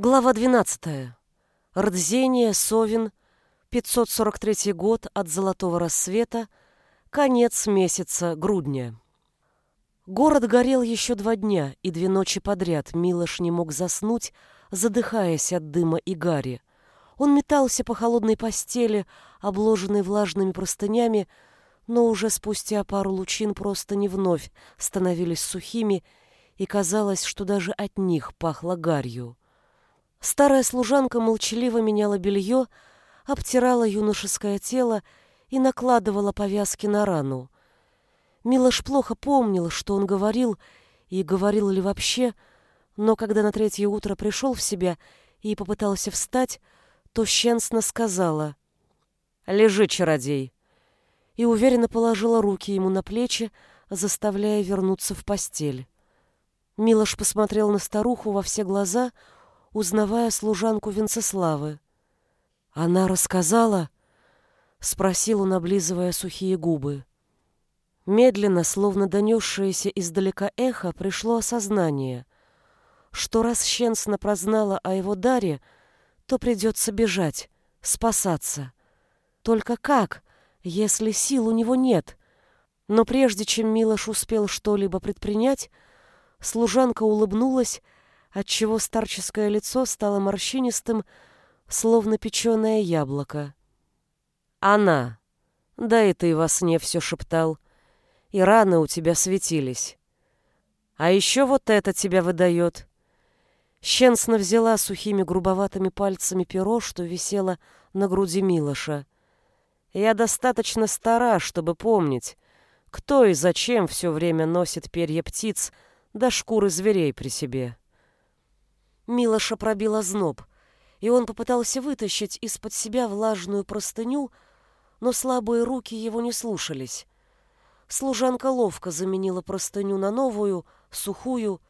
Глава 12. Рдзение, Совин, 543 год от золотого рассвета, конец месяца грудня. Город горел еще два дня, и две ночи подряд Милош не мог заснуть, задыхаясь от дыма и гари. Он метался по холодной постели, обложенной влажными простынями, но уже спустя пару лучин просто не вновь становились сухими, и казалось, что даже от них пахло гарью. Старая служанка молчаливо меняла белье, обтирала юношеское тело и накладывала повязки на рану. Милош плохо помнил, что он говорил, и говорил ли вообще, но когда на третье утро пришел в себя и попытался встать, то щенсно сказала «Лежи, чародей!» и уверенно положила руки ему на плечи, заставляя вернуться в постель. Милош посмотрел на старуху во все глаза, узнавая служанку Венцеславы. «Она рассказала?» — спросил он, облизывая сухие губы. Медленно, словно донесшееся издалека эхо, пришло осознание, что раз Щенсна прознала о его даре, то придется бежать, спасаться. Только как, если сил у него нет? Но прежде чем Милош успел что-либо предпринять, служанка улыбнулась отчего старческое лицо стало морщинистым, словно печеное яблоко. «Она! Да и ты во сне все шептал, и раны у тебя светились. А еще вот это тебя выдает». Щенсна взяла сухими грубоватыми пальцами перо, что висело на груди Милоша. «Я достаточно стара, чтобы помнить, кто и зачем все время носит перья птиц да шкуры зверей при себе». Милоша пробила зноб, и он попытался вытащить из-под себя влажную простыню, но слабые руки его не слушались. Служанка ловко заменила простыню на новую, сухую,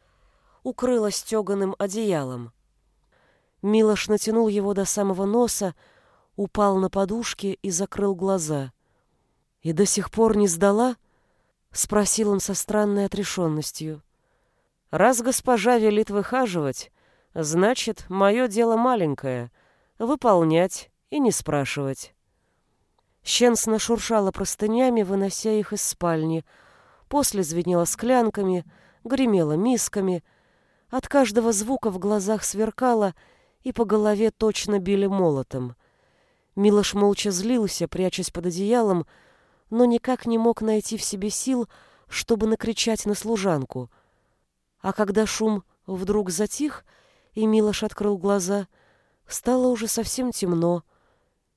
укрыла стеганым одеялом. Милош натянул его до самого носа, упал на подушки и закрыл глаза. «И до сих пор не сдала?» — спросил он со странной отрешенностью. «Раз госпожа велит выхаживать, Значит, мое дело маленькое — выполнять и не спрашивать. Щенс нашуршала простынями, вынося их из спальни. После звенела склянками, гремела мисками. От каждого звука в глазах сверкало, и по голове точно били молотом. Милош молча злился, прячась под одеялом, но никак не мог найти в себе сил, чтобы накричать на служанку. А когда шум вдруг затих — и Милош открыл глаза, стало уже совсем темно,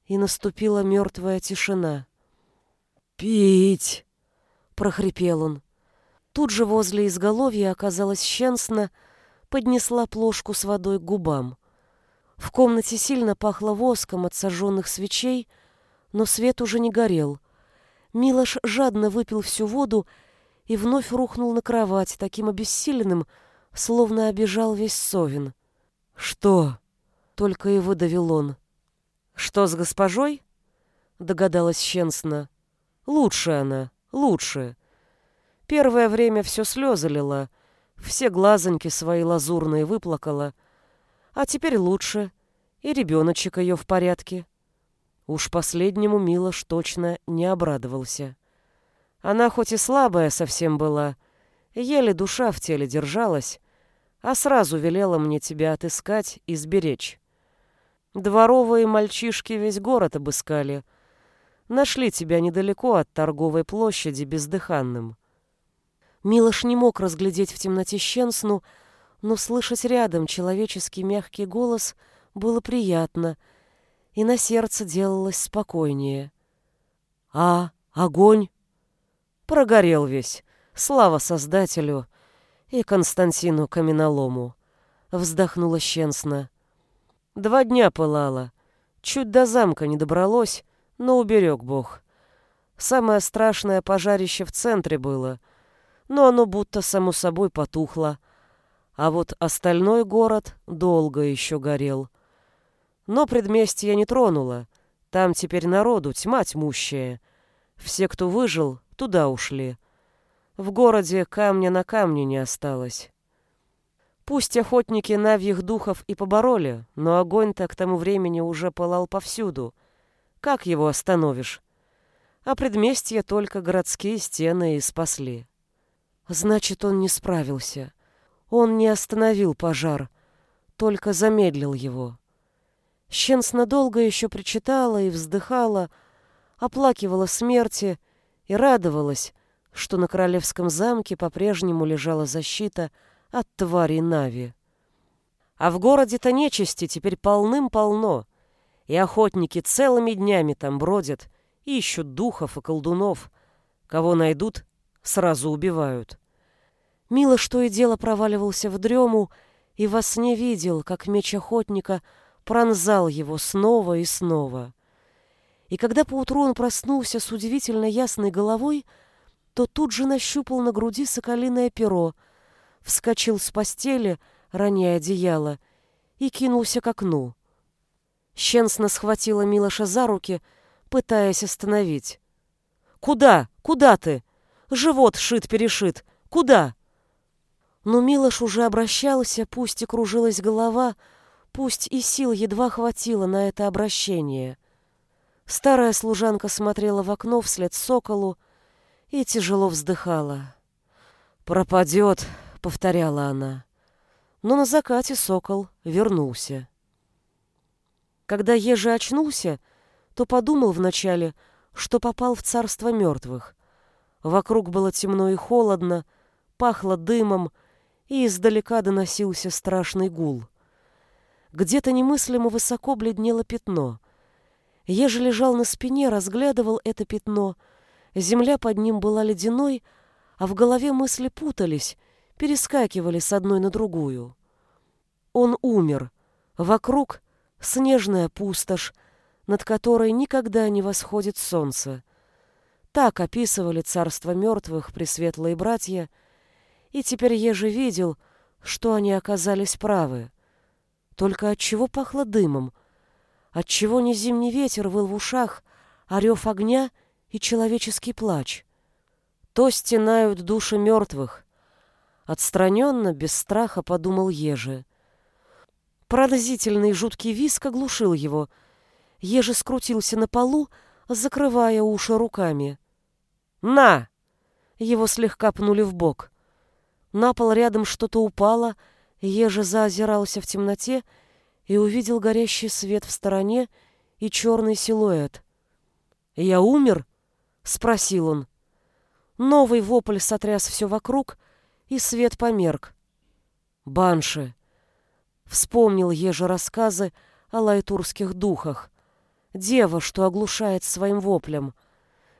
и наступила мертвая тишина. «Пить!» — прохрипел он. Тут же возле изголовья оказалась щенсна, поднесла плошку с водой к губам. В комнате сильно пахло воском от сожженных свечей, но свет уже не горел. Милош жадно выпил всю воду и вновь рухнул на кровать, таким обессиленным, словно обижал весь Совин. «Что?» — только и выдавил он. «Что с госпожой?» — догадалась Щенсна. «Лучше она, лучше. Первое время все слезы лила, все глазоньки свои лазурные выплакала, а теперь лучше, и ребеночек ее в порядке». Уж последнему Милош точно не обрадовался. Она хоть и слабая совсем была, еле душа в теле держалась, а сразу велела мне тебя отыскать и сберечь. Дворовые мальчишки весь город обыскали. Нашли тебя недалеко от торговой площади бездыханным. Милош не мог разглядеть в темноте щенсну, но слышать рядом человеческий мягкий голос было приятно, и на сердце делалось спокойнее. А огонь? Прогорел весь. Слава Создателю! И Константину Каменолому. Вздохнула щенсно. Два дня пылало. Чуть до замка не добралось, но уберег Бог. Самое страшное пожарище в центре было, но оно будто само собой потухло. А вот остальной город долго еще горел. Но предместье не тронуло. Там теперь народу тьма тьмущая. Все, кто выжил, туда ушли. В городе камня на камне не осталось. Пусть охотники навьих духов и побороли, но огонь-то к тому времени уже пылал повсюду. Как его остановишь? А предместья только городские стены и спасли. Значит, он не справился. Он не остановил пожар, только замедлил его. Щенс надолго еще причитала и вздыхала, оплакивала смерти и радовалась, что на королевском замке по-прежнему лежала защита от тварей Нави. А в городе-то нечисти теперь полным-полно, и охотники целыми днями там бродят, ищут духов и колдунов. Кого найдут, сразу убивают. Мило что и дело проваливался в дрему, и во сне видел, как меч охотника — пронзал его снова и снова. И когда поутру он проснулся с удивительно ясной головой, то тут же нащупал на груди соколиное перо, вскочил с постели, роняя одеяло, и кинулся к окну. Щенсна схватила Милоша за руки, пытаясь остановить. «Куда? Куда ты? Живот шит-перешит. Куда?» Но Милош уже обращался, пусть и кружилась голова, Пусть и сил едва хватило на это обращение. Старая служанка смотрела в окно вслед соколу и тяжело вздыхала. «Пропадет», — повторяла она. Но на закате сокол вернулся. Когда Ежи очнулся, то подумал вначале, что попал в царство мертвых. Вокруг было темно и холодно, пахло дымом, и издалека доносился страшный гул. Где-то немыслимо высоко бледнело пятно. Еже лежал на спине, разглядывал это пятно. Земля под ним была ледяной, а в голове мысли путались, перескакивали с одной на другую. Он умер. Вокруг снежная пустошь, над которой никогда не восходит солнце. Так описывали царство мертвых пресветлые братья, и теперь Еже видел, что они оказались правы — только от чего пахло дымом? От чего не зимний ветер выл в ушах, а рев огня и человеческий плач? То стенают души мертвых. Отстраненно, без страха, подумал Ежи. Пронзительный жуткий виск оглушил его. Ежи скрутился на полу, закрывая уши руками. «На!» Его слегка пнули в бок. На пол рядом что-то упало — Ежа заозирался в темноте и увидел горящий свет в стороне и черный силуэт. «Я умер?» — спросил он. Новый вопль сотряс все вокруг, и свет померк. «Банши!» — вспомнил Ежа рассказы о лайтурских духах. Дева, что оглушает своим воплем.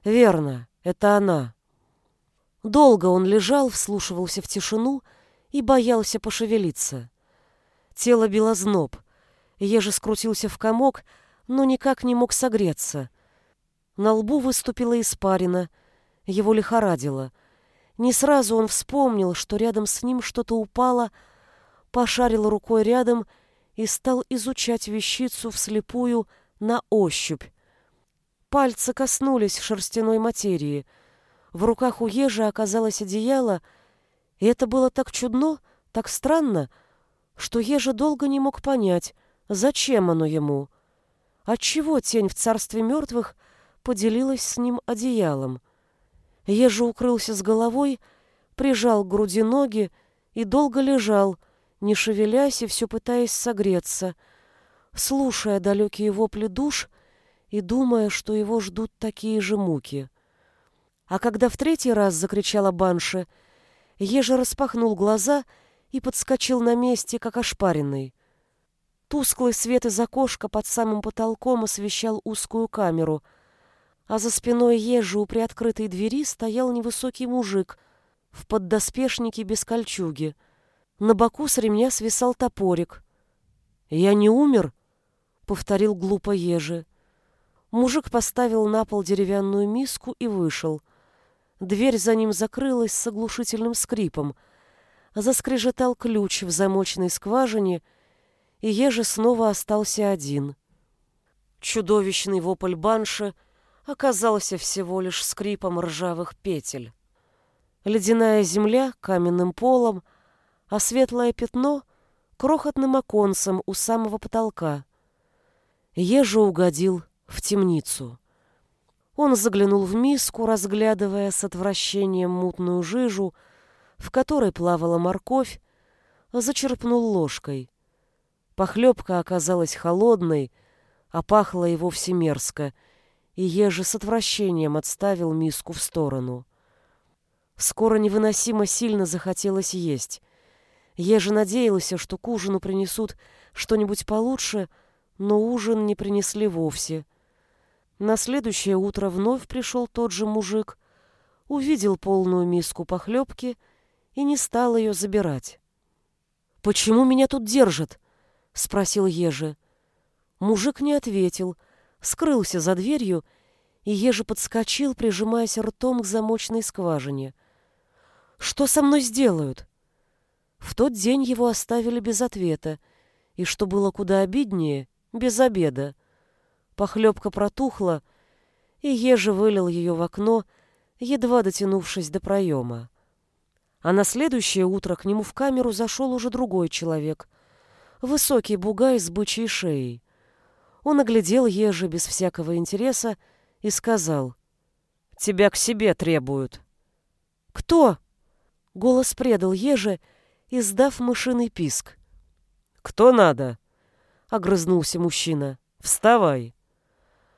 Верно, это она. Долго он лежал, вслушивался в тишину и боялся пошевелиться. Тело било зноб. Еже скрутился в комок, но никак не мог согреться. На лбу выступила испарина, его лихорадило. Не сразу он вспомнил, что рядом с ним что-то упало, пошарил рукой рядом и стал изучать вещицу вслепую на ощупь. Пальцы коснулись шерстяной материи. В руках у ежа оказалось одеяло — и это было так чудно, так странно, что Ежа долго не мог понять, зачем оно ему. Отчего тень в царстве мертвых поделилась с ним одеялом? Ежа укрылся с головой, прижал к груди ноги и долго лежал, не шевелясь и все пытаясь согреться, слушая далекие вопли душ и думая, что его ждут такие же муки. А когда в третий раз закричала Банши — Ежа распахнул глаза и подскочил на месте, как ошпаренный. Тусклый свет из окошка под самым потолком освещал узкую камеру, а за спиной ежи у приоткрытой двери стоял невысокий мужик в поддоспешнике без кольчуги. На боку с ремня свисал топорик. «Я не умер?» — повторил глупо ежи. Мужик поставил на пол деревянную миску и вышел — Дверь за ним закрылась с оглушительным скрипом. Заскрежетал ключ в замочной скважине, и Ежи снова остался один. Чудовищный вопль банши оказался всего лишь скрипом ржавых петель. Ледяная земля каменным полом, а светлое пятно — крохотным оконцем у самого потолка. Ежа угодил в темницу. Он заглянул в миску, разглядывая с отвращением мутную жижу, в которой плавала морковь, зачерпнул ложкой. Похлебка оказалась холодной, а пахло и вовсе мерзко, и еже с отвращением отставил миску в сторону. Скоро невыносимо сильно захотелось есть. Еже надеялся, что к ужину принесут что-нибудь получше, но ужин не принесли вовсе. На следующее утро вновь пришел тот же мужик, увидел полную миску похлебки и не стал ее забирать. «Почему меня тут держат?» — спросил Ежи. Мужик не ответил, скрылся за дверью, и Ежи подскочил, прижимаясь ртом к замочной скважине. «Что со мной сделают?» В тот день его оставили без ответа, и, что было куда обиднее, без обеда. Похлебка протухла, и Ежи вылил ее в окно, едва дотянувшись до проема. А на следующее утро к нему в камеру зашел уже другой человек, высокий бугай с бычьей шеей. Он оглядел Ежи без всякого интереса и сказал, «Тебя к себе требуют». «Кто?» Голос предал Ежи, издав мышиный писк. «Кто надо?» — огрызнулся мужчина. «Вставай!»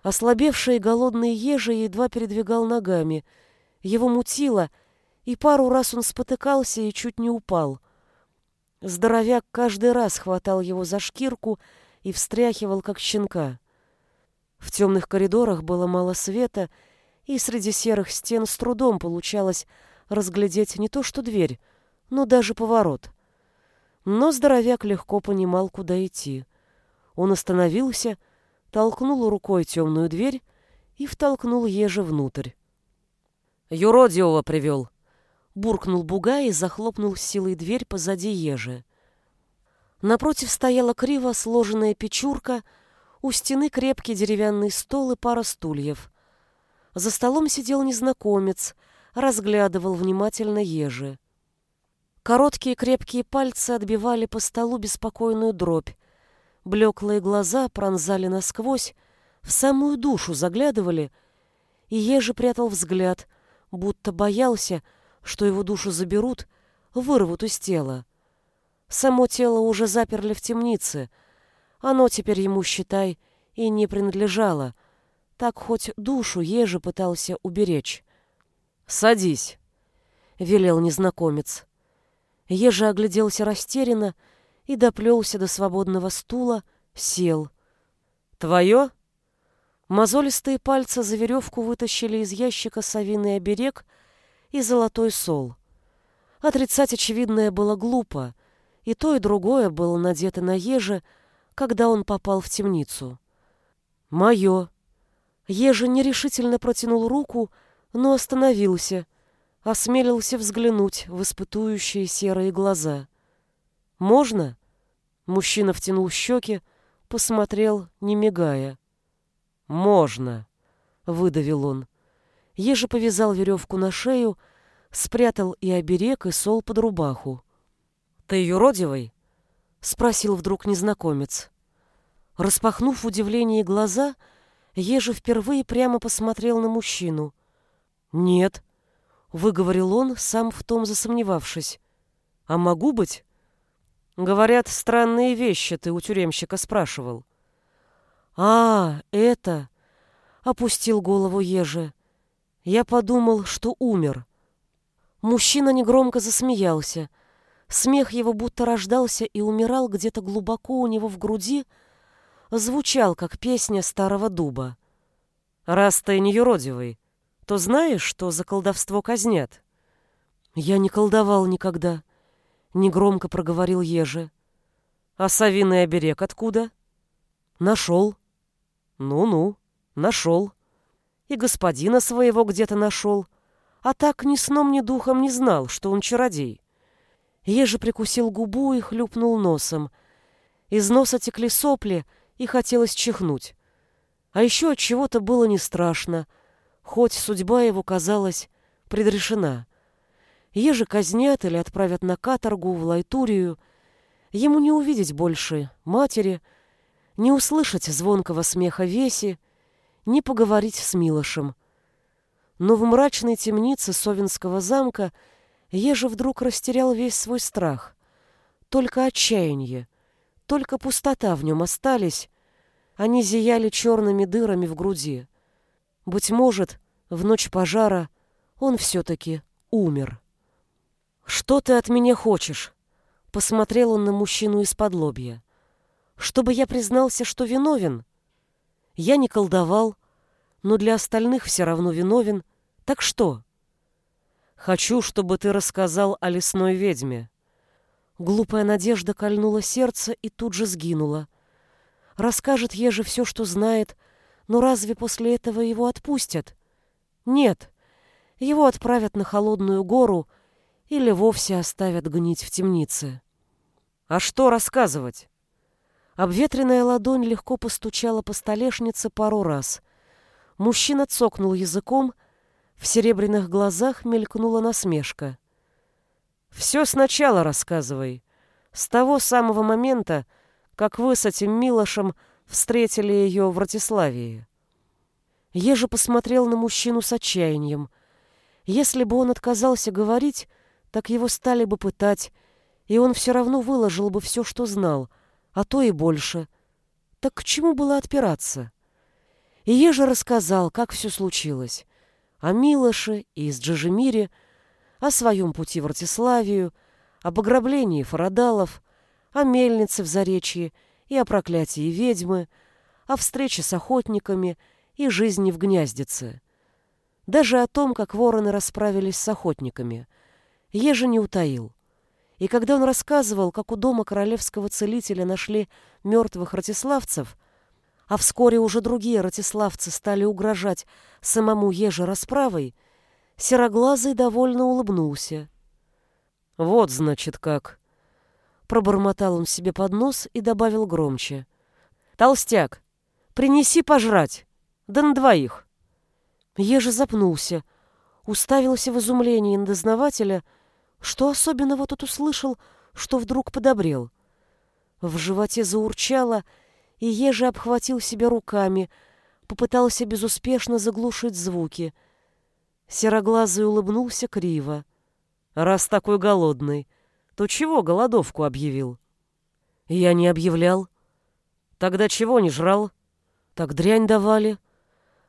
Ослабевший и голодный Ежи едва передвигал ногами. Его мутило, и пару раз он спотыкался и чуть не упал. Здоровяк каждый раз хватал его за шкирку встряхивал, как щенка. В темных коридорах было мало света, и среди серых стен с трудом получалось разглядеть не то что дверь, но даже поворот. Но здоровяк легко понимал, куда идти. Он остановился, толкнул рукой темную дверь и втолкнул еже внутрь. «Юродивого привел!» буркнул Бугай и захлопнул силой дверь позади ежи. Напротив стояла криво сложенная печурка, у стены крепкий деревянный стол и пара стульев. За столом сидел незнакомец, разглядывал внимательно ежи. Короткие крепкие пальцы отбивали по столу беспокойную дробь. Блеклые глаза пронзали насквозь, в самую душу заглядывали, и ежи прятал взгляд, будто боялся, что его душу заберут, вырвут из тела. Само тело уже заперли в темнице. Оно теперь ему, считай, и не принадлежало. Так хоть душу еже пытался уберечь. «Садись», — велел незнакомец. Ежа огляделся растерянно и доплелся до свободного стула, сел. «Твое?» Мозолистые пальцы за веревку вытащили из ящика совиный оберег — и золотой сол. Отрицать очевидное было глупо, и то, и другое было надето на еже, когда он попал в темницу. «Мое!» Ежи нерешительно протянул руку, но остановился, осмелился взглянуть в испытующие серые глаза. «Можно?» Мужчина втянул щеки, посмотрел, не мигая. «Можно!» — выдавил он. Ежи повязал веревку на шею, спрятал и оберег, и сол под рубаху. «Ты юродивый?» — спросил вдруг незнакомец. Распахнув в удивлении глаза, Ежи впервые прямо посмотрел на мужчину. «Нет», — выговорил он, сам в том засомневавшись. «А могу быть?» «Говорят, странные вещи ты у тюремщика спрашивал». «А, это...» — опустил голову Ежи. Я подумал, что умер. Мужчина негромко засмеялся. Смех его будто рождался и умирал где-то глубоко у него в груди, звучал, как песня старого дуба. «Раз ты не юродивый, то знаешь, что за колдовство казнят?» «Я не колдовал никогда», — негромко проговорил Ежи. «А совиный оберег откуда?» «Нашел». «Ну-ну, нашел» и господина своего где-то нашел, а так ни сном, ни духом не знал, что он чародей. Еже прикусил губу и хлюпнул носом. Из носа текли сопли, и хотелось чихнуть. А еще от чего-то было не страшно, хоть судьба его казалась предрешена. Ежи казнят или отправят на каторгу в Лайтурию. Ему не увидеть больше матери, не услышать звонкого смеха Веси, не поговорить с Милошем. Но в мрачной темнице Совинского замка Ежи вдруг растерял весь свой страх. Только отчаяние, только пустота в нем остались, они зияли черными дырами в груди. Быть может, в ночь пожара он все-таки умер. «Что ты от меня хочешь?» Посмотрел он на мужчину из-под лобья. «Чтобы я признался, что виновен?» «Я не колдовал, но для остальных все равно виновен. Так что?» «Хочу, чтобы ты рассказал о лесной ведьме». Глупая надежда кольнула сердце и тут же сгинула. Расскажет Еже все, что знает, но разве после этого его отпустят? Нет, его отправят на холодную гору или вовсе оставят гнить в темнице. А что рассказывать? Обветренная ладонь легко постучала по столешнице пару раз. Мужчина цокнул языком, в серебряных глазах мелькнула насмешка. «Все сначала рассказывай. С того самого момента, как вы с этим Милошем встретили ее в Ратиславии. Ежа посмотрел на мужчину с отчаянием. Если бы он отказался говорить, так его стали бы пытать, и он все равно выложил бы все, что знал, а то и больше. Так к чему было отпираться? И Ежа рассказал, как все случилось. О Милоше и из Джижемире, о своем пути в Ратиславию, об ограблении фарадалов, о мельнице в Заречье и о проклятии ведьмы, о встрече с охотниками и жизни в гнездице. Даже о том, как вороны расправились с охотниками. Ежи не утаил. И когда он рассказывал, как у дома королевского целителя нашли мертвых ратиславцев, а вскоре уже другие ратиславцы стали угрожать самому Еже расправой, Сероглазый довольно улыбнулся. «Вот, значит, как!» Пробормотал он себе под нос и добавил громче. «Толстяк, принеси пожрать! Да на двоих!» Еже запнулся, уставился в изумлении на дознавателя, что особенного тут услышал, что вдруг подобрел. В животе заурчало, и Еже обхватил себя руками, попытался безуспешно заглушить звуки. Сероглазый улыбнулся криво. «Раз такой голодный, то чего голодовку объявил? Я не объявлял. Тогда чего не жрал? Так дрянь давали.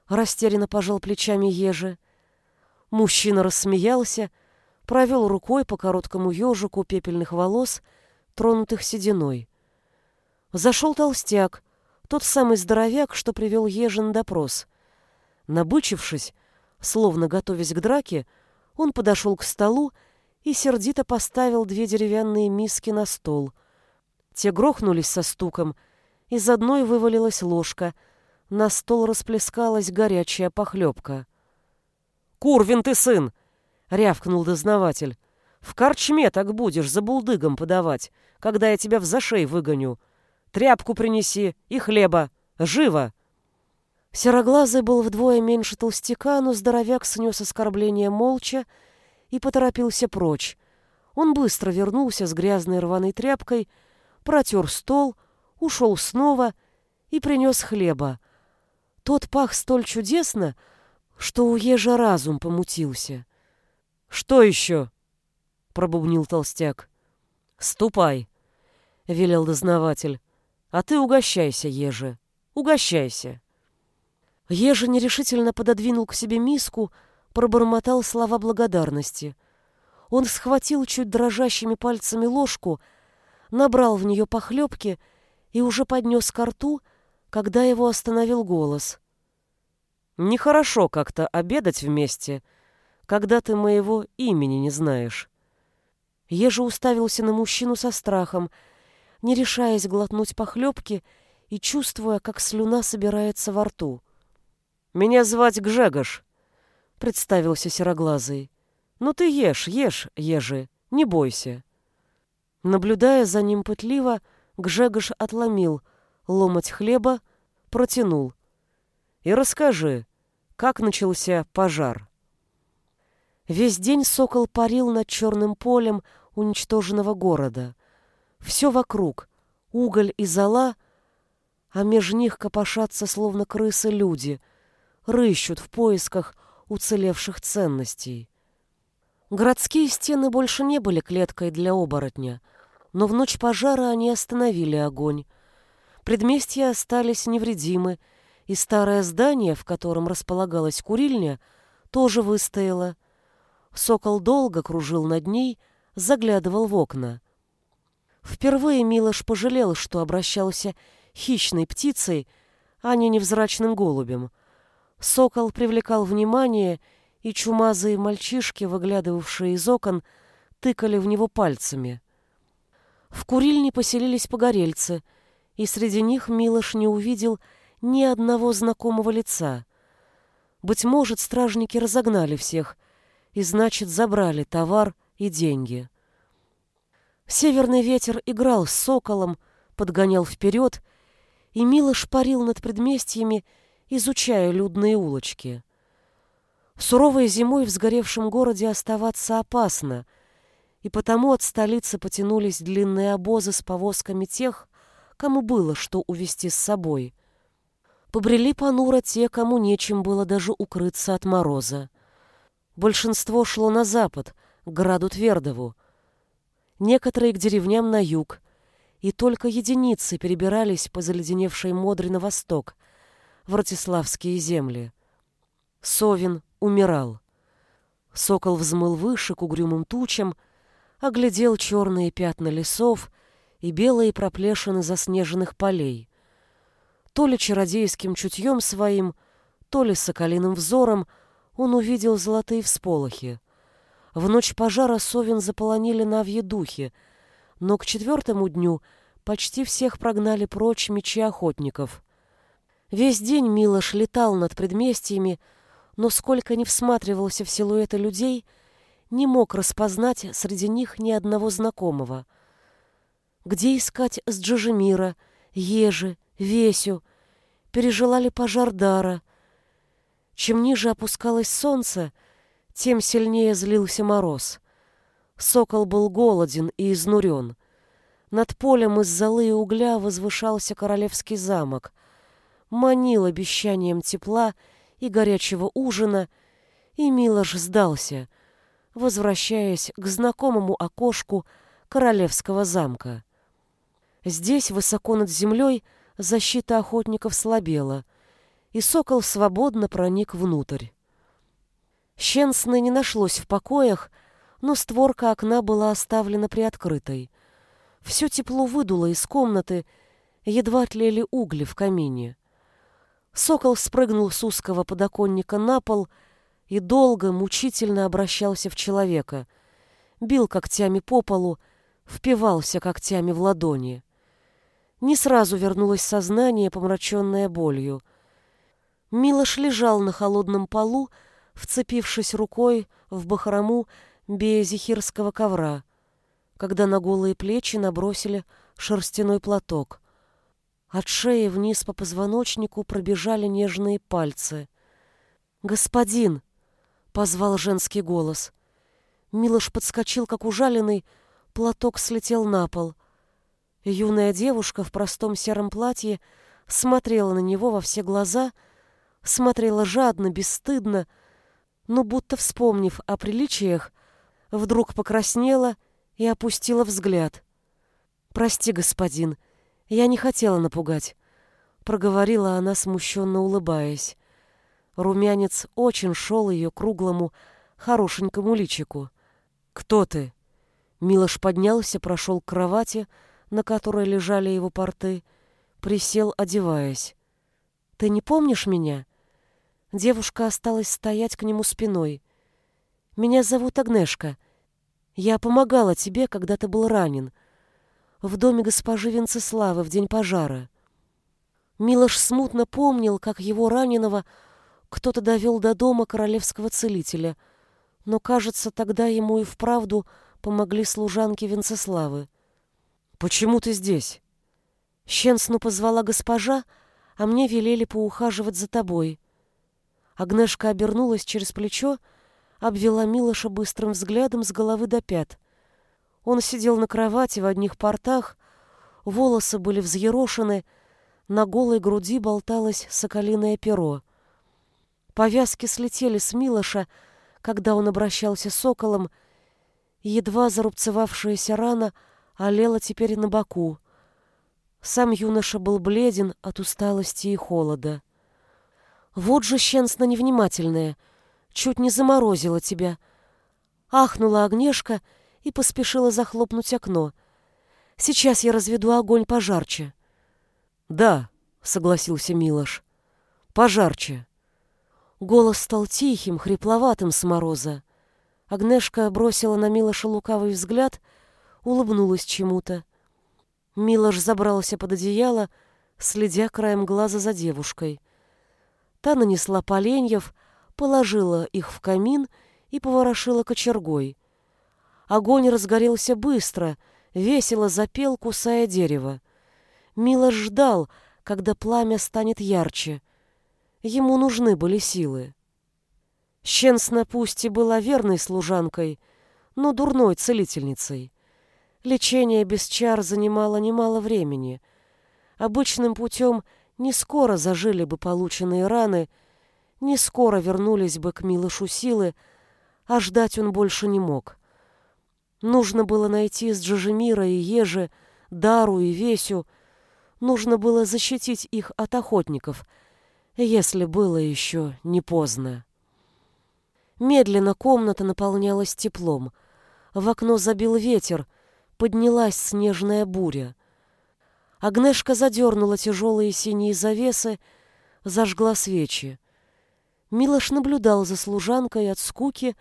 Растерянно пожал плечами Ежи. Мужчина рассмеялся, провел рукой по короткому ежику пепельных волос, тронутых сединой. Зашел толстяк, тот самый здоровяк, что привел Ежи на допрос. Набычившись, словно готовясь к драке, он подошел к столу и сердито поставил две деревянные миски на стол. Те грохнулись со стуком, из одной вывалилась ложка, на стол расплескалась горячая похлебка. «Курвин ты сын!» — рявкнул дознаватель. «В корчме так будешь за булдыгом подавать, когда я тебя в зашей выгоню. Тряпку принеси и хлеба. Живо!» Сероглазый был вдвое меньше толстяка, но здоровяк снес оскорбление молча и поторопился прочь. Он быстро вернулся с грязной рваной тряпкой, протер стол, ушел снова и принес хлеба. Тот пах столь чудесно, что у ежа разум помутился. «Что еще?» — пробубнил толстяк. «Ступай», — велел дознаватель. «А ты угощайся, еже, угощайся». Ежа нерешительно пододвинул к себе миску, пробормотал слова благодарности. Он схватил чуть дрожащими пальцами ложку, набрал в нее похлебки и уже поднес ко рту, когда его остановил голос. «Нехорошо как-то обедать вместе, когда ты моего имени не знаешь». Ежа уставился на мужчину со страхом, не решаясь глотнуть похлебки и чувствуя, как слюна собирается во рту. «Меня звать Гжегош», — представился сероглазый. «Ну ты ешь, ешь, ежи, не бойся». Наблюдая за ним пытливо, Гжегош отломил ломоть хлеба, протянул. «И расскажи, как начался пожар?» Весь день сокол парил над черным полем уничтоженного города. Все вокруг — уголь и зола, а меж них копошатся, словно крысы, люди, рыщут в поисках уцелевших ценностей. Городские стены больше не были клеткой для оборотня, но в ночь пожара они остановили огонь. Предместья остались невредимы, и старое здание, в котором располагалась курильня, тоже выстояло. Сокол долго кружил над ней, заглядывал в окна. Впервые Милош пожалел, что обращался хищной птицей, а не невзрачным голубем. Сокол привлекал внимание и чумазые мальчишки, выглядывавшие из окон, тыкали в него пальцами. В курильне поселились погорельцы, и среди них Милош не увидел ни одного знакомого лица. Быть может, стражники разогнали всех, и, значит, забрали товар и деньги. Северный ветер играл с соколом, подгонял вперед, и Милош парил над предместьями, изучая людные улочки. Суровой зимой в сгоревшем городе оставаться опасно, и потому от столицы потянулись длинные обозы с повозками тех, кому было что увезти с собой. Побрели понуро те, кому нечем было даже укрыться от мороза. Большинство шло на запад, к граду Твердову, некоторые к деревням на юг, и только единицы перебирались по заледеневшей Модре на восток, в Ратиславские земли. Совин умирал. Сокол взмыл выше к угрюмым тучам, оглядел черные пятна лесов и белые проплешины заснеженных полей. То ли чародейским чутьем своим, то ли соколиным взором он увидел золотые всполохи. В ночь пожара Совин заполонили навьи духи, но к четвертому дню почти всех прогнали прочь мечи охотников. Весь день Милош летал над предместьями, но сколько ни всматривался в силуэты людей, не мог распознать среди них ни одного знакомого. Где искать с Джожемира, Ежи, Весю? Пережила ли пожар Дара? Чем ниже опускалось солнце, тем сильнее злился мороз. Сокол был голоден и изнурен. Над полем из золы и угля возвышался королевский замок. Манил обещанием тепла и горячего ужина, и Милош сдался, возвращаясь к знакомому окошку королевского замка. Здесь, высоко над землей, защита охотников слабела, и сокол свободно проник внутрь. Щенсны не нашлось в покоях, но створка окна была оставлена приоткрытой. Все тепло выдуло из комнаты, едва тлели угли в камине. Сокол спрыгнул с узкого подоконника на пол и долго, мучительно обращался в человека. Бил когтями по полу, впивался когтями в ладони. Не сразу вернулось сознание, помраченное болью. Милош лежал на холодном полу, вцепившись рукой в бахрому биозехирского ковра, когда на голые плечи набросили шерстяной платок. От шеи вниз по позвоночнику пробежали нежные пальцы. «Господин!» — позвал женский голос. Милош подскочил, как ужаленный, платок слетел на пол. Юная девушка в простом сером платье смотрела на него во все глаза, смотрела жадно, бесстыдно, но будто вспомнив о приличиях, вдруг покраснела и опустила взгляд. «Прости, господин», я не хотела напугать, проговорила она, смущенно улыбаясь. Румянец очень шел ее круглому, хорошенькому личику. «Кто ты?» Милош поднялся, прошел к кровати, на которой лежали его порты, присел, одеваясь. «Ты не помнишь меня?» Девушка осталась стоять к нему спиной. «Меня зовут Агнешка. Я помогала тебе, когда ты был ранен в доме госпожи Венцеславы в день пожара. Милош смутно помнил, как его раненого кто-то довел до дома королевского целителя, но, кажется, тогда ему и вправду помогли служанки Венцеславы. «Почему ты здесь?» «Щенсну позвала госпожа, а мне велели поухаживать за тобой». Агнешка обернулась через плечо, обвела Милоша быстрым взглядом с головы до пят. Он сидел на кровати в одних портах, волосы были взъерошены, на голой груди болталось соколиное перо. Повязки слетели с Милоша, когда он обращался с соколом, едва зарубцевавшаяся рана олела теперь на боку. Сам юноша был бледен от усталости и холода. «Вот же щенсно невнимательная! Чуть не заморозила тебя!» Ахнула Огнешка и поспешила захлопнуть окно. «Сейчас я разведу огонь пожарче». «Да», — согласился Милош, — «пожарче». Голос стал тихим, хрипловатым с мороза. Агнешка бросила на Милоша лукавый взгляд, улыбнулась чему-то. Милош забрался под одеяло, следя краем глаза за девушкой. Та нанесла поленьев, положила их в камин и поворошила кочергой. Огонь разгорелся быстро, весело запел, кусая дерево. Милош ждал, когда пламя станет ярче — Ему нужны были силы. Щенсна пусть и была верной служанкой, но дурной целительницей. Лечение без чар занимало немало времени. Обычным путем не скоро зажили бы полученные раны, не скоро вернулись бы к Милышу силы, а ждать он больше не мог. Нужно было найти с Джажемира и Ежи, Дару и Весю, нужно было защитить их от охотников — если было еще не поздно. Медленно комната наполнялась теплом. В окно забил ветер, поднялась снежная буря. Агнешка задернула тяжелые синие завесы, зажгла свечи. Милош наблюдал за служанкой от скуки,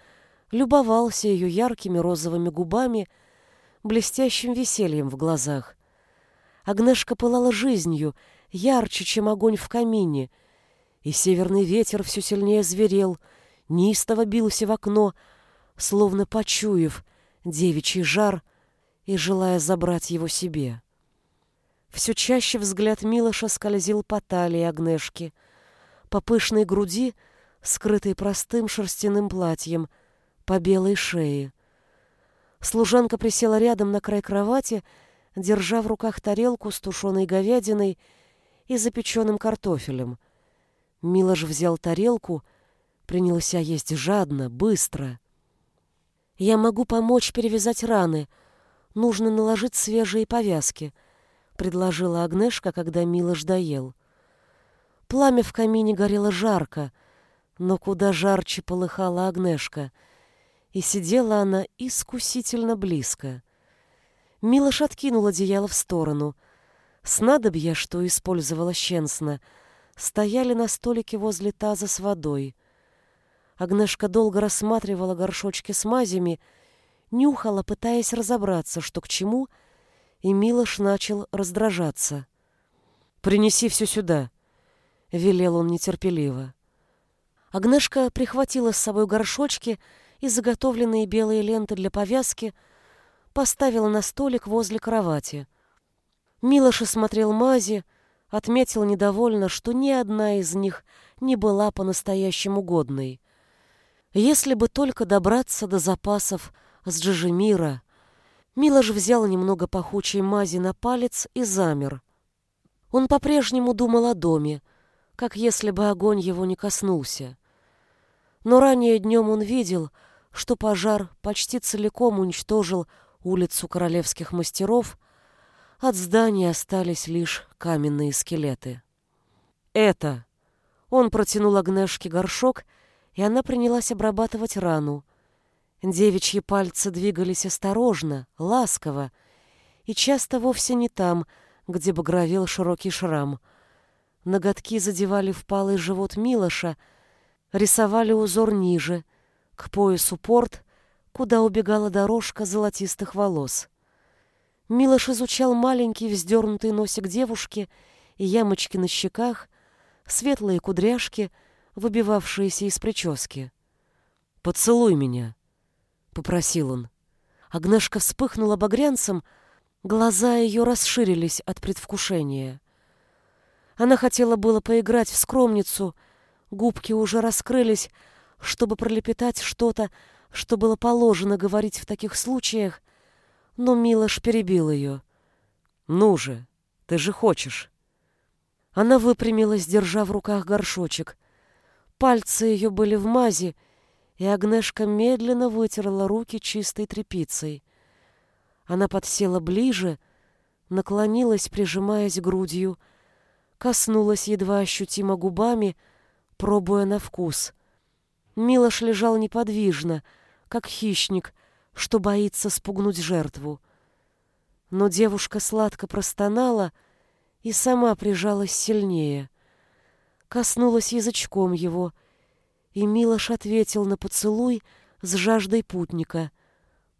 любовался ее яркими розовыми губами, блестящим весельем в глазах. Агнешка пылала жизнью, ярче, чем огонь в камине — и северный ветер все сильнее зверел, неистово бился в окно, словно почуяв девичий жар и желая забрать его себе. Все чаще взгляд Милоша скользил по талии Агнешки, по пышной груди, скрытой простым шерстяным платьем, по белой шее. Служанка присела рядом на край кровати, держа в руках тарелку с тушеной говядиной и запеченным картофелем — Милош взял тарелку, принялся есть жадно, быстро. «Я могу помочь перевязать раны. Нужно наложить свежие повязки», — предложила Агнешка, когда Милош доел. Пламя в камине горело жарко, но куда жарче полыхала Агнешка, и сидела она искусительно близко. Милош откинул одеяло в сторону. Снадобья, что использовала Щенсна — стояли на столике возле таза с водой. Агнешка долго рассматривала горшочки с мазями, нюхала, пытаясь разобраться, что к чему, и Милош начал раздражаться. «Принеси все сюда», — велел он нетерпеливо. Агнешка прихватила с собой горшочки и заготовленные белые ленты для повязки, поставила на столик возле кровати. Милош осмотрел мази, отметил недовольно, что ни одна из них не была по-настоящему годной. Если бы только добраться до запасов с Джижемира, Милош взял немного пахучей мази на палец и замер. Он по-прежнему думал о доме, как если бы огонь его не коснулся. Но ранее днем он видел, что пожар почти целиком уничтожил улицу королевских мастеров от здания остались лишь каменные скелеты. «Это!» Он протянул Агнешке горшок, и она принялась обрабатывать рану. Девичьи пальцы двигались осторожно, ласково, и часто вовсе не там, где багровел широкий шрам. Ноготки задевали впалый живот Милоша, рисовали узор ниже, к поясу порт, куда убегала дорожка золотистых волос. Милош изучал маленький вздернутый носик девушки и ямочки на щеках, светлые кудряшки, выбивавшиеся из прически. «Поцелуй меня», — попросил он. Агнешка вспыхнула багрянцем, глаза ее расширились от предвкушения. Она хотела было поиграть в скромницу, губки уже раскрылись, чтобы пролепетать что-то, что было положено говорить в таких случаях, но Милош перебил ее. «Ну же, ты же хочешь!» Она выпрямилась, держа в руках горшочек. Пальцы ее были в мази, и Агнешка медленно вытерла руки чистой тряпицей. Она подсела ближе, наклонилась, прижимаясь грудью, коснулась едва ощутимо губами, пробуя на вкус. Милош лежал неподвижно, как хищник, что боится спугнуть жертву. Но девушка сладко простонала и сама прижалась сильнее. Коснулась язычком его, и Милош ответил на поцелуй с жаждой путника,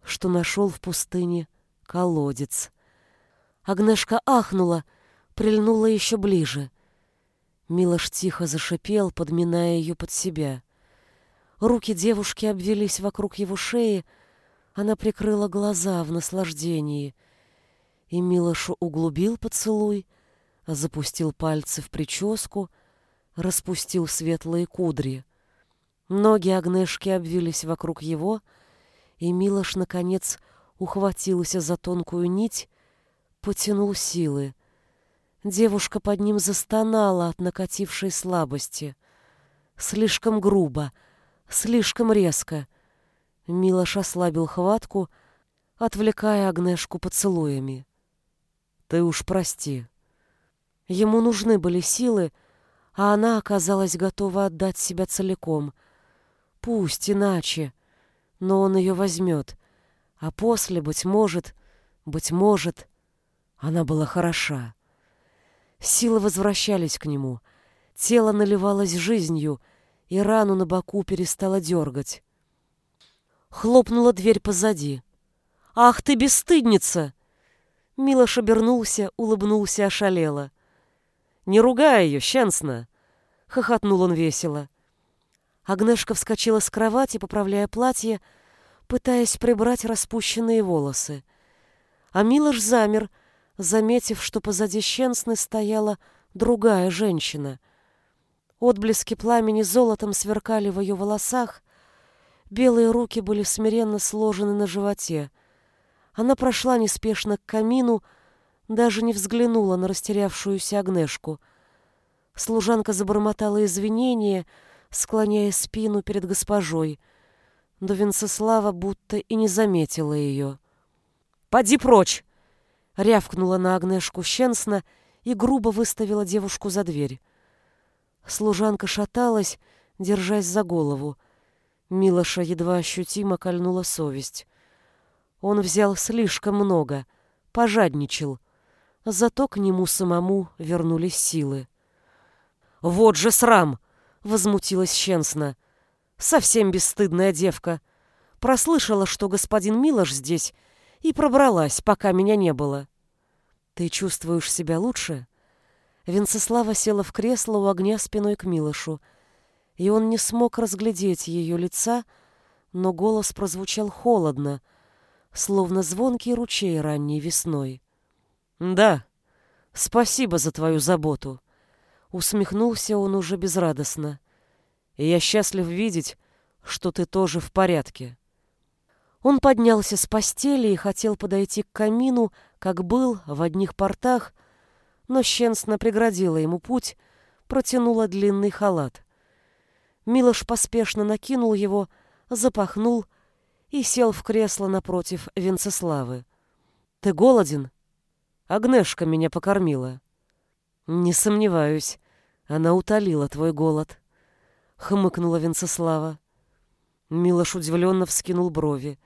что нашел в пустыне колодец. Агнешка ахнула, прильнула еще ближе. Милош тихо зашипел, подминая ее под себя. Руки девушки обвелись вокруг его шеи, она прикрыла глаза в наслаждении. И Милошу углубил поцелуй, запустил пальцы в прическу, распустил светлые кудри. Ноги Агнешки обвились вокруг его, и Милош, наконец, ухватился за тонкую нить, потянул силы. Девушка под ним застонала от накатившей слабости. Слишком грубо, слишком резко. Милош ослабил хватку, отвлекая Агнешку поцелуями. «Ты уж прости». Ему нужны были силы, а она оказалась готова отдать себя целиком. Пусть иначе, но он ее возьмет. А после, быть может, быть может, она была хороша. Силы возвращались к нему. Тело наливалось жизнью, и рану на боку перестало дергать. Хлопнула дверь позади. «Ах ты, бесстыдница!» Милош обернулся, улыбнулся ошалело. «Не ругай ее, щенсно!» — хохотнул он весело. Агнешка вскочила с кровати, поправляя платье, пытаясь прибрать распущенные волосы. А Милош замер, заметив, что позади Щенсны стояла другая женщина. Отблески пламени золотом сверкали в ее волосах, белые руки были смиренно сложены на животе. Она прошла неспешно к камину, даже не взглянула на растерявшуюся Агнешку. Служанка забормотала извинения, склоняя спину перед госпожой, но Венцеслава будто и не заметила ее. «Поди прочь!» рявкнула на Агнешку Щенсна и грубо выставила девушку за дверь. Служанка шаталась, держась за голову. Милоша едва ощутимо кольнула совесть. Он взял слишком много, пожадничал. Зато к нему самому вернулись силы. «Вот же срам!» — возмутилась Щенсна. «Совсем бесстыдная девка. Прослышала, что господин Милош здесь, и пробралась, пока меня не было. Ты чувствуешь себя лучше? Венцеслава села в кресло у огня спиной к Милошу, и он не смог разглядеть ее лица, но голос прозвучал холодно, словно звонкий ручей ранней весной. «Да, спасибо за твою заботу», — усмехнулся он уже безрадостно. «Я счастлив видеть, что ты тоже в порядке». Он поднялся с постели и хотел подойти к камину, как был, в одних портах, но Щенсна преградила ему путь, протянула длинный халат. Милош поспешно накинул его, запахнул и сел в кресло напротив Венцеславы. «Ты голоден?» «Агнешка меня покормила». «Не сомневаюсь, она утолила твой голод», — хмыкнула Венцеслава. Милош удивленно вскинул брови.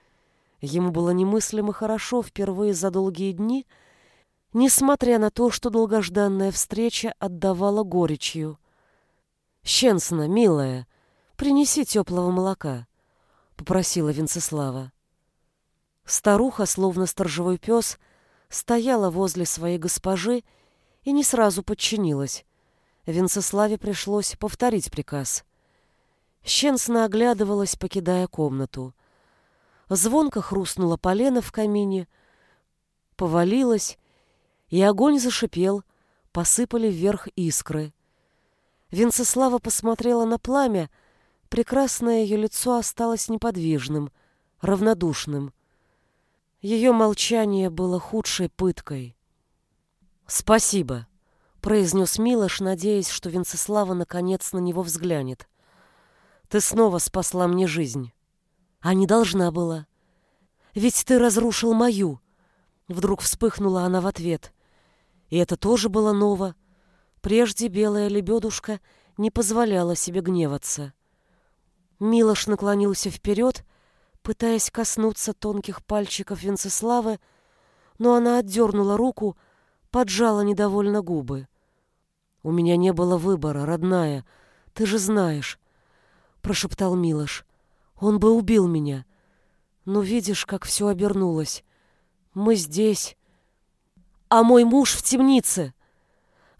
Ему было немыслимо хорошо впервые за долгие дни, несмотря на то, что долгожданная встреча отдавала горечью. «Щенсна, милая, принеси теплого молока», — попросила Венцеслава. Старуха, словно сторожевой пес, стояла возле своей госпожи и не сразу подчинилась. Венцеславе пришлось повторить приказ. Щенсна оглядывалась, покидая комнату. Звонко хрустнула полено в камине, повалилась, и огонь зашипел, посыпали вверх искры. Венцеслава посмотрела на пламя, Прекрасное ее лицо осталось неподвижным, равнодушным. Ее молчание было худшей пыткой. «Спасибо», — произнес Милош, надеясь, что Венцеслава наконец на него взглянет. «Ты снова спасла мне жизнь. А не должна была. Ведь ты разрушил мою». Вдруг вспыхнула она в ответ. И это тоже было ново. Прежде белая лебедушка не позволяла себе гневаться. Милош наклонился вперед, пытаясь коснуться тонких пальчиков Венцеславы, но она отдернула руку, поджала недовольно губы. «У меня не было выбора, родная, ты же знаешь», — прошептал Милош. «Он бы убил меня. Но видишь, как все обернулось. Мы здесь. А мой муж в темнице!»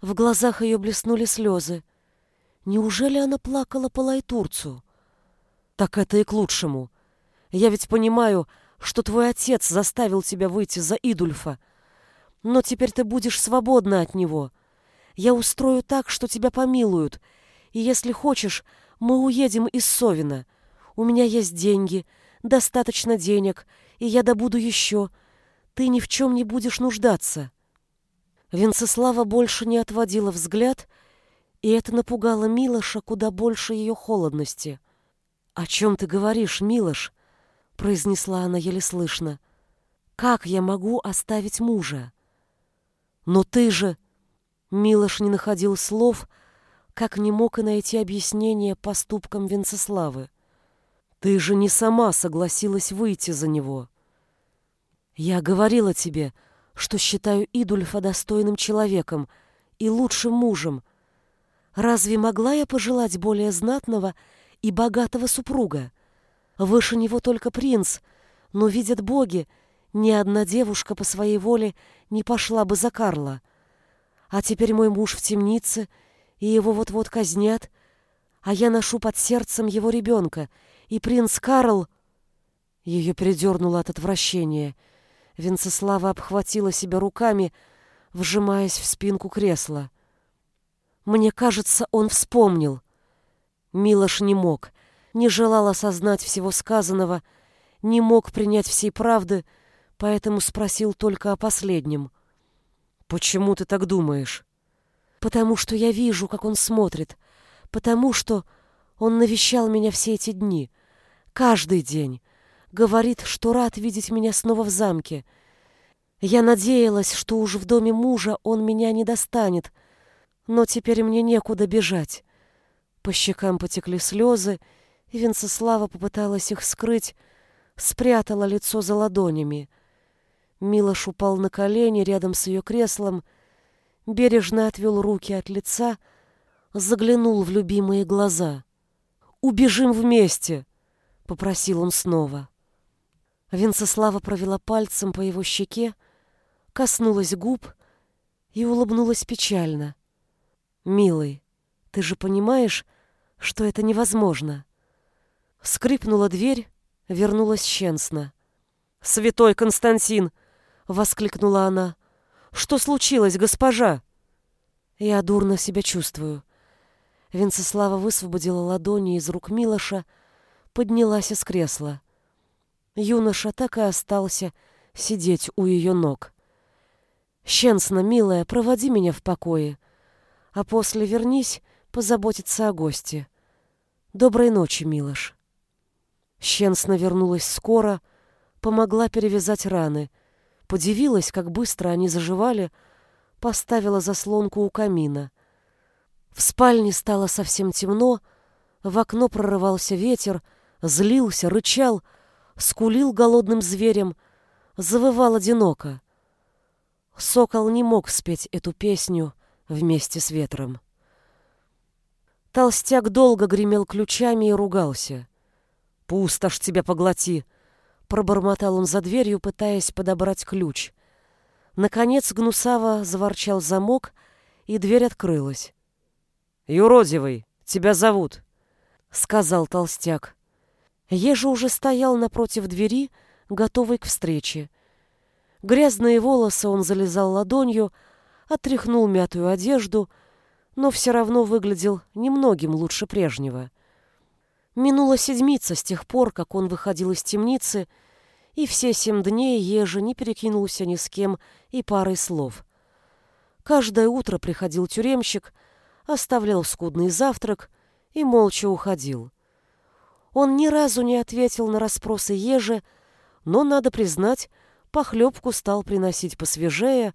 В глазах ее блеснули слезы. Неужели она плакала по Лайтурцу? Так это и к лучшему. Я ведь понимаю, что твой отец заставил тебя выйти за Идульфа. Но теперь ты будешь свободна от него. Я устрою так, что тебя помилуют. И если хочешь, мы уедем из Совина. У меня есть деньги, достаточно денег, и я добуду еще. Ты ни в чем не будешь нуждаться. Венцеслава больше не отводила взгляд, и это напугало Милоша куда больше ее холодности. «О чем ты говоришь, Милош?» — произнесла она еле слышно. «Как я могу оставить мужа?» «Но ты же...» Милош не находил слов, как не мог и найти объяснение поступкам Венцеславы. «Ты же не сама согласилась выйти за него». «Я говорила тебе, — что считаю Идульфа достойным человеком и лучшим мужем. Разве могла я пожелать более знатного и богатого супруга? Выше него только принц, но, видят боги, ни одна девушка по своей воле не пошла бы за Карла. А теперь мой муж в темнице, и его вот-вот казнят, а я ношу под сердцем его ребенка, и принц Карл... Ее передернуло от отвращения — Венцеслава обхватила себя руками, вжимаясь в спинку кресла. Мне кажется, он вспомнил. Милош не мог, не желал осознать всего сказанного, не мог принять всей правды, поэтому спросил только о последнем. «Почему ты так думаешь?» «Потому что я вижу, как он смотрит, потому что он навещал меня все эти дни, каждый день, Говорит, что рад видеть меня снова в замке. Я надеялась, что уж в доме мужа он меня не достанет, но теперь мне некуда бежать. По щекам потекли слезы, и Венцеслава попыталась их скрыть, спрятала лицо за ладонями. Милош упал на колени рядом с ее креслом, бережно отвел руки от лица, заглянул в любимые глаза. «Убежим вместе!» — попросил он снова. Венцеслава провела пальцем по его щеке, коснулась губ и улыбнулась печально. «Милый, ты же понимаешь, что это невозможно?» Скрипнула дверь, вернулась Щенсна. «Святой Константин!» — воскликнула она. «Что случилось, госпожа?» «Я дурно себя чувствую». Венцеслава высвободила ладони из рук Милоша, поднялась из кресла. Юноша так и остался сидеть у ее ног. «Щенсна, милая, проводи меня в покое, а после вернись позаботиться о госте. Доброй ночи, Милош». Щенсна вернулась скоро, помогла перевязать раны, подивилась, как быстро они заживали, поставила заслонку у камина. В спальне стало совсем темно, в окно прорывался ветер, злился, рычал — скулил голодным зверем, завывал одиноко. Сокол не мог спеть эту песню вместе с ветром. Толстяк долго гремел ключами и ругался. «Пустошь тебя поглоти!» Пробормотал он за дверью, пытаясь подобрать ключ. Наконец Гнусава заворчал замок, и дверь открылась. «Юродивый, тебя зовут», — сказал толстяк. Ежа уже стоял напротив двери, готовый к встрече. Грязные волосы он залезал ладонью, отряхнул мятую одежду, но все равно выглядел немногим лучше прежнего. Минула седмица с тех пор, как он выходил из темницы, и все семь дней Ежи не перекинулся ни с кем и парой слов. Каждое утро приходил тюремщик, оставлял скудный завтрак и молча уходил. Он ни разу не ответил на расспросы Ежи, но, надо признать, похлебку стал приносить посвежее,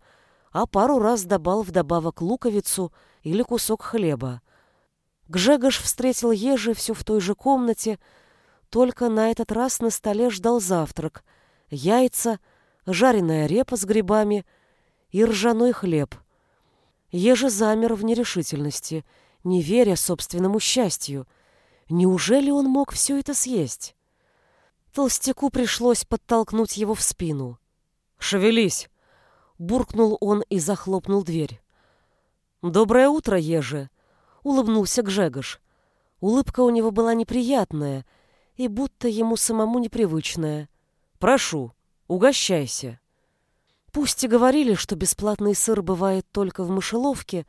а пару раз добавил вдобавок луковицу или кусок хлеба. Гжегош встретил Ежи все в той же комнате, только на этот раз на столе ждал завтрак, яйца, жареная репа с грибами и ржаной хлеб. Ежи замер в нерешительности, не веря собственному счастью. Неужели он мог все это съесть? Толстяку пришлось подтолкнуть его в спину. «Шевелись!» — буркнул он и захлопнул дверь. «Доброе утро, Ежи!» — улыбнулся Гжегош. Улыбка у него была неприятная и будто ему самому непривычная. «Прошу, угощайся!» Пусть и говорили, что бесплатный сыр бывает только в мышеловке,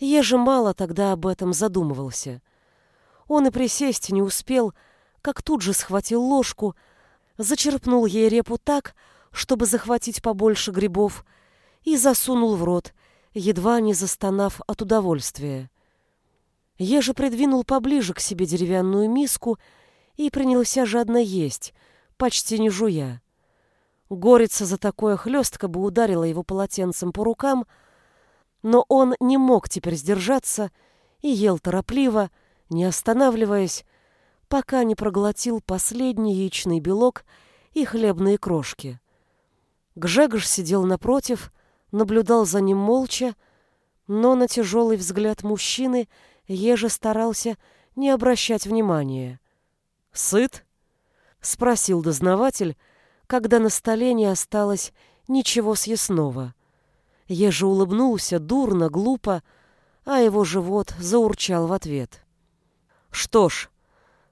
Ежи мало тогда об этом задумывался. Он и присесть не успел, как тут же схватил ложку, зачерпнул ей репу так, чтобы захватить побольше грибов, и засунул в рот, едва не застонав от удовольствия. Ежи придвинул поближе к себе деревянную миску и принялся жадно есть, почти не жуя. Горица за такое хлестко бы ударила его полотенцем по рукам, но он не мог теперь сдержаться и ел торопливо, не останавливаясь, пока не проглотил последний яичный белок и хлебные крошки. Гжегош сидел напротив, наблюдал за ним молча, но на тяжелый взгляд мужчины Ежа старался не обращать внимания. «Сыт?» — спросил дознаватель, когда на столе не осталось ничего съестного. Ежа улыбнулся дурно, глупо, а его живот заурчал в ответ. «Что ж,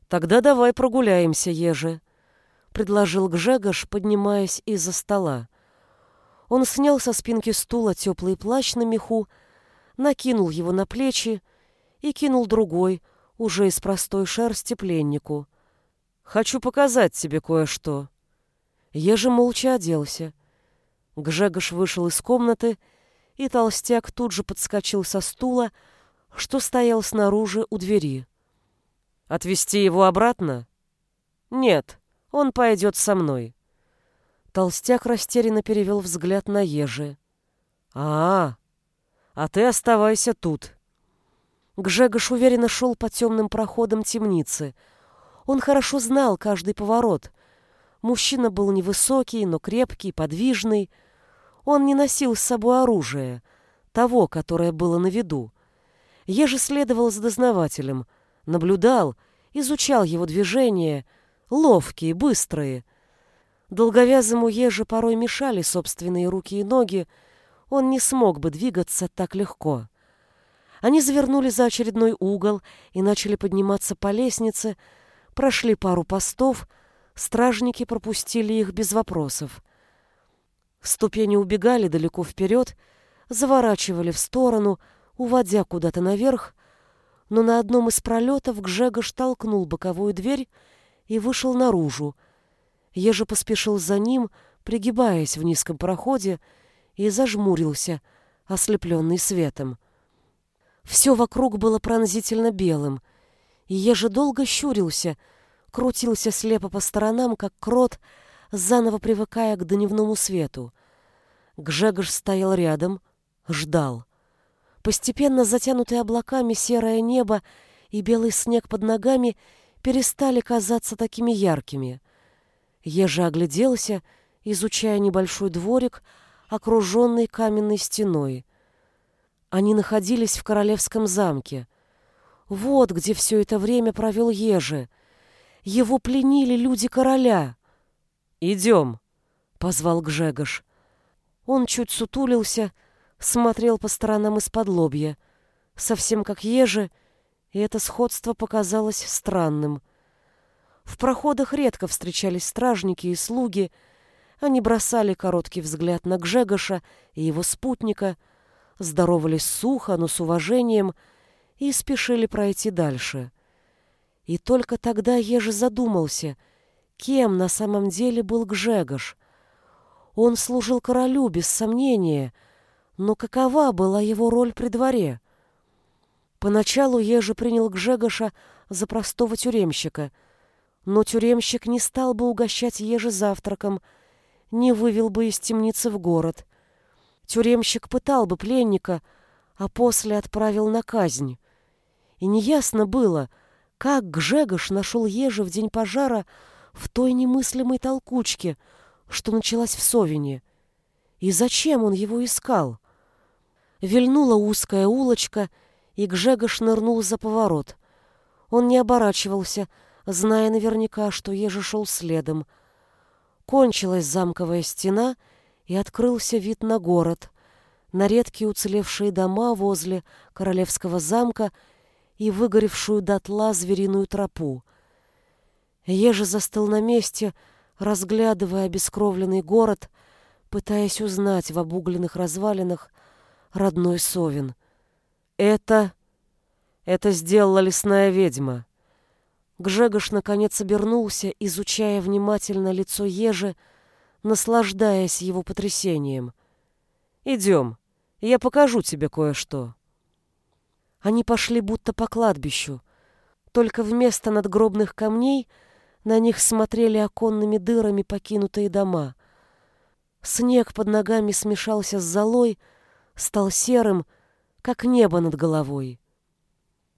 тогда давай прогуляемся, Ежи», — предложил Гжегош, поднимаясь из-за стола. Он снял со спинки стула теплый плащ на меху, накинул его на плечи и кинул другой, уже из простой шерсти, пленнику. «Хочу показать тебе кое-что». Ежи молча оделся. Гжегош вышел из комнаты, и толстяк тут же подскочил со стула, что стоял снаружи у двери. «Отвезти его обратно?» «Нет, он пойдет со мной». Толстяк растерянно перевел взгляд на Ежи. «А, -а, а ты оставайся тут». Гжегош уверенно шел по темным проходам темницы. Он хорошо знал каждый поворот. Мужчина был невысокий, но крепкий, подвижный. Он не носил с собой оружие, того, которое было на виду. Еже следовал за дознавателем, наблюдал, изучал его движения, ловкие, быстрые — Долговязому еже порой мешали собственные руки и ноги, он не смог бы двигаться так легко. Они завернули за очередной угол и начали подниматься по лестнице, прошли пару постов, стражники пропустили их без вопросов. Ступени убегали далеко вперед, заворачивали в сторону, уводя куда-то наверх, но на одном из пролетов Гжегош толкнул боковую дверь и вышел наружу, Ежи поспешил за ним, пригибаясь в низком проходе, и зажмурился, ослепленный светом. Все вокруг было пронзительно белым, и Ежи долго щурился, крутился слепо по сторонам, как крот, заново привыкая к дневному свету. Гжегош стоял рядом, ждал. Постепенно затянутые облаками серое небо и белый снег под ногами перестали казаться такими яркими. Ежа огляделся, изучая небольшой дворик, окруженный каменной стеной. Они находились в королевском замке. Вот где все это время провел Ежи. Его пленили люди короля. «Идем», — позвал Гжегош. Он чуть сутулился, смотрел по сторонам из-под лобья. Совсем как Ежи, и это сходство показалось странным — в проходах редко встречались стражники и слуги. Они бросали короткий взгляд на Гжегоша и его спутника, здоровались сухо, но с уважением, и спешили пройти дальше. И только тогда Ежи задумался, кем на самом деле был Гжегош. Он служил королю, без сомнения, но какова была его роль при дворе? Поначалу Ежи принял Гжегоша за простого тюремщика, но тюремщик не стал бы угощать Ежи завтраком, не вывел бы из темницы в город. Тюремщик пытал бы пленника, а после отправил на казнь. И неясно было, как Гжегош нашел Ежи в день пожара в той немыслимой толкучке, что началась в Совине. И зачем он его искал? Вильнула узкая улочка, и Гжегош нырнул за поворот. Он не оборачивался, зная наверняка, что Ежи шел следом. Кончилась замковая стена, и открылся вид на город, на редкие уцелевшие дома возле королевского замка и выгоревшую дотла звериную тропу. Ежи застыл на месте, разглядывая обескровленный город, пытаясь узнать в обугленных развалинах родной Совин. «Это... это сделала лесная ведьма». Гжегош наконец обернулся, изучая внимательно лицо Ежи, наслаждаясь его потрясением. «Идем, я покажу тебе кое-что». Они пошли будто по кладбищу. Только вместо надгробных камней на них смотрели оконными дырами покинутые дома. Снег под ногами смешался с золой, стал серым, как небо над головой.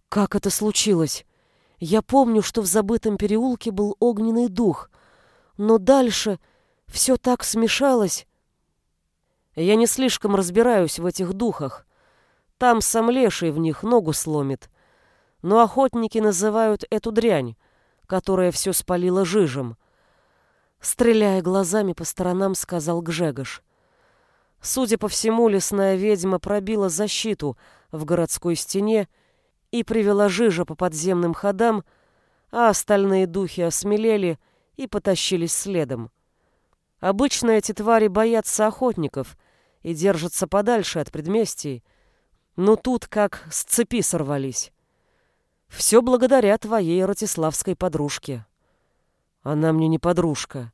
Как это случилось? Я помню, что в забытом переулке был огненный дух, но дальше все так смешалось. Я не слишком разбираюсь в этих духах, там сам леший в них ногу сломит. Но охотники называют эту дрянь, которая все спалила жижем. Стреляя глазами по сторонам, сказал Гжегош. Судя по всему, лесная ведьма пробила защиту в городской стене и привела жижа по подземным ходам, а остальные духи осмелели и потащились следом. Обычно эти твари боятся охотников и держатся подальше от предместий, но тут как с цепи сорвались. Все благодаря твоей ратиславской подружке. Она мне не подружка.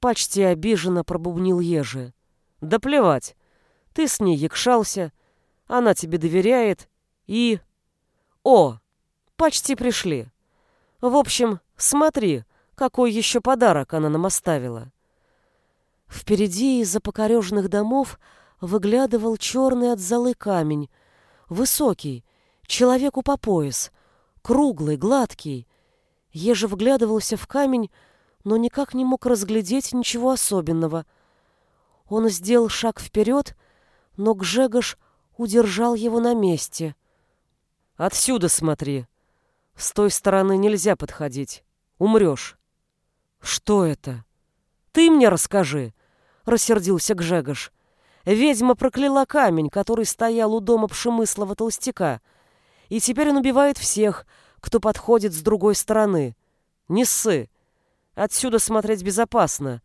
Почти обиженно пробубнил Ежи. Да плевать. Ты с ней якшался, она тебе доверяет и... О, почти пришли. В общем, смотри, какой еще подарок она нам оставила. Впереди из-за покореженных домов выглядывал черный от золы камень, высокий, человеку по пояс, круглый, гладкий. Еже вглядывался в камень, но никак не мог разглядеть ничего особенного. Он сделал шаг вперед, но Гжегош удержал его на месте. «Отсюда смотри. С той стороны нельзя подходить. Умрешь». «Что это?» «Ты мне расскажи», — рассердился Гжегош. Ведьма прокляла камень, который стоял у дома Пшемыслова толстяка, и теперь он убивает всех, кто подходит с другой стороны. Не ссы. Отсюда смотреть безопасно,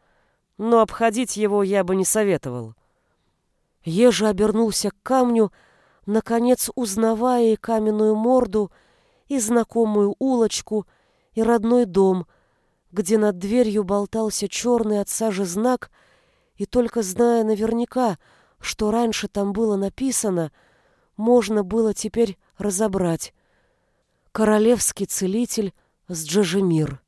но обходить его я бы не советовал. Ежа обернулся к камню, наконец узнавая и каменную морду, и знакомую улочку, и родной дом, где над дверью болтался черный от сажи знак — и только зная наверняка, что раньше там было написано, можно было теперь разобрать. Королевский целитель с Джажемир.